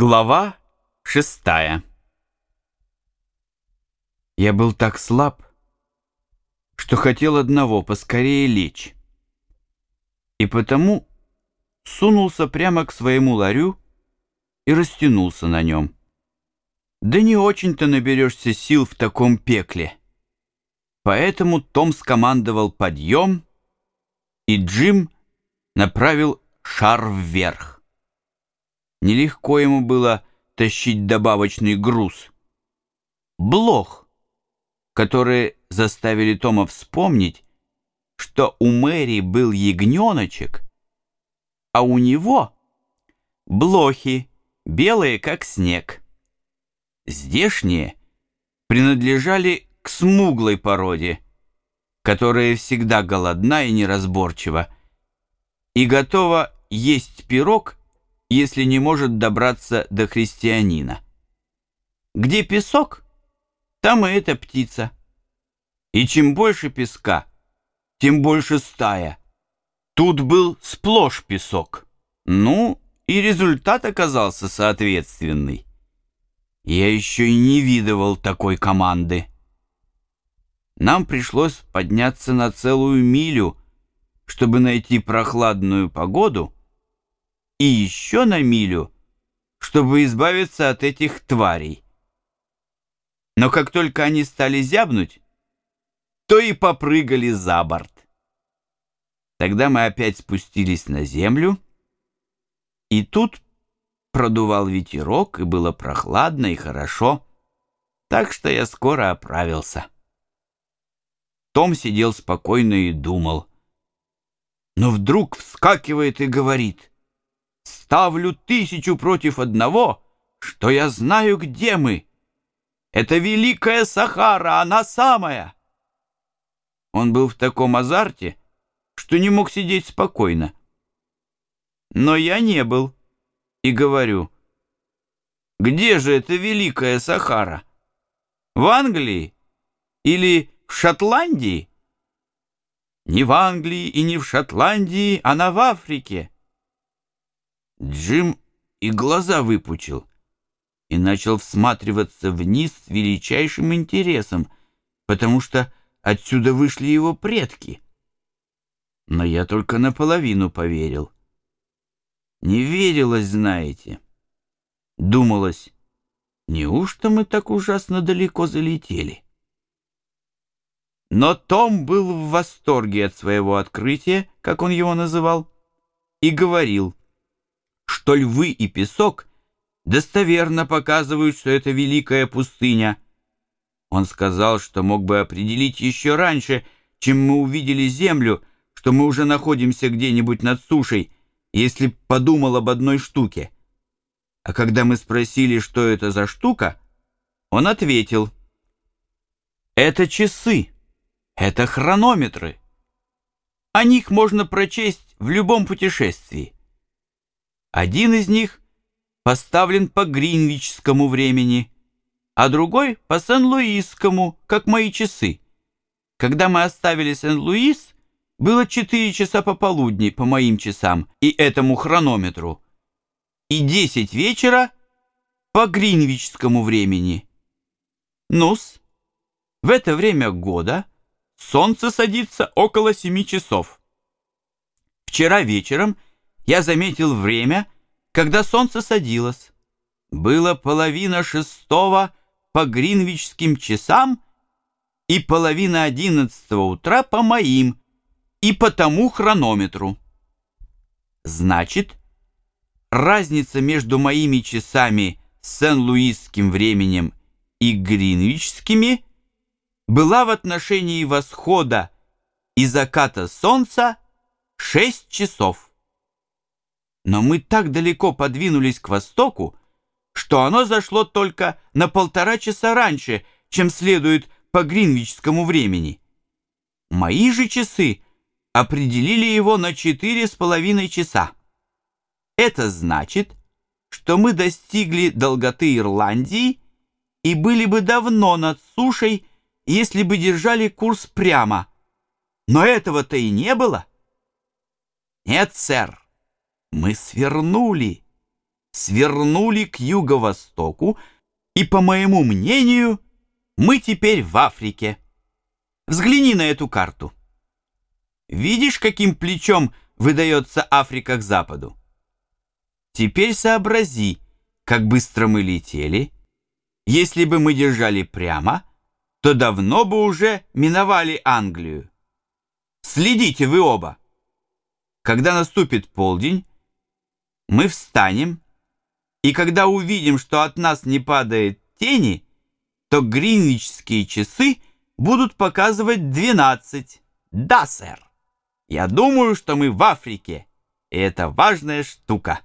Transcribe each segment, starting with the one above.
Глава шестая Я был так слаб, что хотел одного поскорее лечь, и потому сунулся прямо к своему ларю и растянулся на нем. Да не очень-то наберешься сил в таком пекле. Поэтому Том скомандовал подъем, и Джим направил шар вверх. Нелегко ему было тащить добавочный груз. Блох, которые заставили Тома вспомнить, что у Мэри был ягненочек, а у него блохи, белые как снег. Здешние принадлежали к смуглой породе, которая всегда голодна и неразборчива, и готова есть пирог если не может добраться до христианина. Где песок, там и эта птица. И чем больше песка, тем больше стая. Тут был сплошь песок. Ну, и результат оказался соответственный. Я еще и не видывал такой команды. Нам пришлось подняться на целую милю, чтобы найти прохладную погоду — и еще на милю, чтобы избавиться от этих тварей. Но как только они стали зябнуть, то и попрыгали за борт. Тогда мы опять спустились на землю, и тут продувал ветерок, и было прохладно и хорошо, так что я скоро оправился. Том сидел спокойно и думал. Но вдруг вскакивает и говорит — ставлю тысячу против одного, что я знаю, где мы. Это великая Сахара, она самая. Он был в таком азарте, что не мог сидеть спокойно. Но я не был, и говорю, где же эта великая Сахара? В Англии или в Шотландии? Не в Англии и не в Шотландии, она в Африке. Джим и глаза выпучил и начал всматриваться вниз с величайшим интересом, потому что отсюда вышли его предки. Но я только наполовину поверил. Не верилось, знаете. Думалось, неужто мы так ужасно далеко залетели? Но Том был в восторге от своего открытия, как он его называл, и говорил, что львы и песок достоверно показывают, что это великая пустыня. Он сказал, что мог бы определить еще раньше, чем мы увидели землю, что мы уже находимся где-нибудь над сушей, если подумал об одной штуке. А когда мы спросили, что это за штука, он ответил, «Это часы, это хронометры. О них можно прочесть в любом путешествии. Один из них поставлен по гринвичскому времени, а другой по Сен-Луисскому, как мои часы. Когда мы оставили Сен-Луис, было 4 часа пополудни по моим часам и этому хронометру, и 10 вечера по гринвичскому времени. Нус, в это время года солнце садится около 7 часов. Вчера вечером – я заметил время, когда солнце садилось. Было половина шестого по гринвичским часам и половина одиннадцатого утра по моим и по тому хронометру. Значит, разница между моими часами Сен-Луисским временем и гринвичскими была в отношении восхода и заката солнца 6 часов. Но мы так далеко подвинулись к востоку, что оно зашло только на полтора часа раньше, чем следует по гринвичскому времени. Мои же часы определили его на четыре с половиной часа. Это значит, что мы достигли долготы Ирландии и были бы давно над сушей, если бы держали курс прямо. Но этого-то и не было. Нет, сэр. Мы свернули. свернули к юго-востоку, и, по моему мнению, мы теперь в Африке. Взгляни на эту карту. Видишь, каким плечом выдается Африка к западу? Теперь сообрази, как быстро мы летели. Если бы мы держали прямо, то давно бы уже миновали Англию. Следите вы оба. Когда наступит полдень, мы встанем, и когда увидим, что от нас не падает тени, то гринвичские часы будут показывать 12. Да, сэр. Я думаю, что мы в Африке, и это важная штука.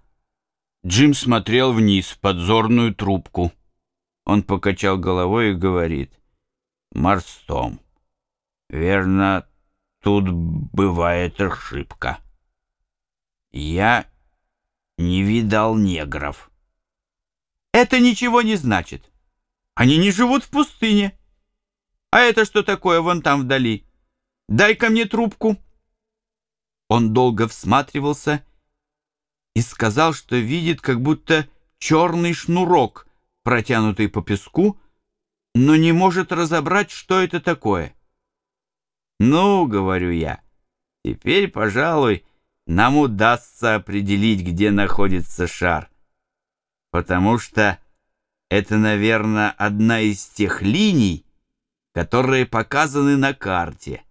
Джим смотрел вниз в подзорную трубку. Он покачал головой и говорит. Марстом. Верно, тут бывает ошибка. Я не видал негров. Это ничего не значит. Они не живут в пустыне. А это что такое вон там вдали? Дай-ка мне трубку. Он долго всматривался и сказал, что видит как будто черный шнурок, протянутый по песку, но не может разобрать, что это такое. «Ну, — говорю я, — теперь, пожалуй, нам удастся определить, где находится шар, потому что это, наверное, одна из тех линий, которые показаны на карте.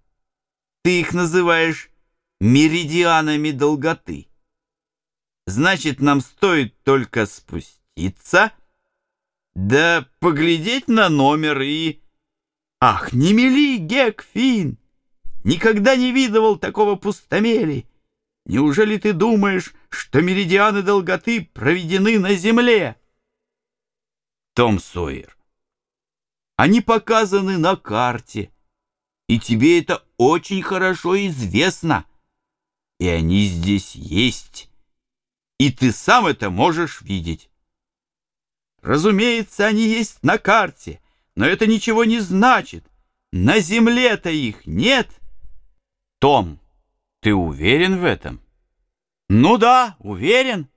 Ты их называешь меридианами долготы. Значит, нам стоит только спуститься, да поглядеть на номер и... Ах, не мели, Гекфин! Никогда не видывал такого пустомели. Неужели ты думаешь, что меридианы долготы проведены на земле? Том Сойер, они показаны на карте, и тебе это очень хорошо известно и они здесь есть, и ты сам это можешь видеть. Разумеется, они есть на карте, но это ничего не значит. На земле-то их нет. Том, ты уверен в этом? Ну да, уверен.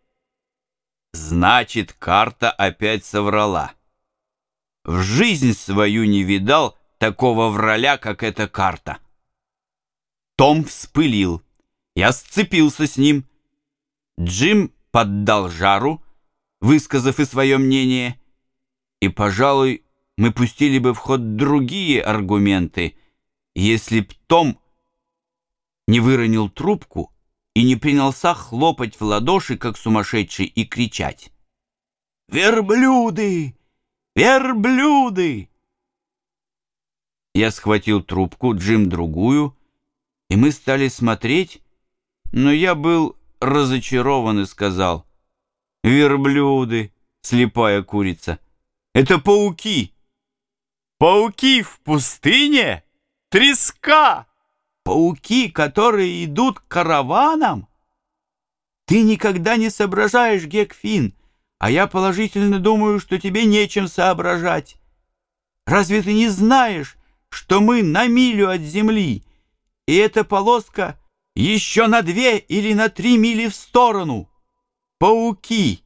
Значит, карта опять соврала. В жизнь свою не видал такого враля, как эта карта. Том вспылил. Я сцепился с ним. Джим поддал жару, высказав и свое мнение. И, пожалуй, мы пустили бы в ход другие аргументы, если б Том не выронил трубку и не принялся хлопать в ладоши, как сумасшедший, и кричать. «Верблюды! Верблюды!» Я схватил трубку, Джим другую, и мы стали смотреть, но я был разочарован и сказал, «Верблюды, слепая курица, это пауки!» «Пауки в пустыне? Треска! Пауки, которые идут караваном?» «Ты никогда не соображаешь, Гекфин, а я положительно думаю, что тебе нечем соображать. Разве ты не знаешь, что мы на милю от земли, и эта полоска — еще на две или на три мили в сторону. Пауки,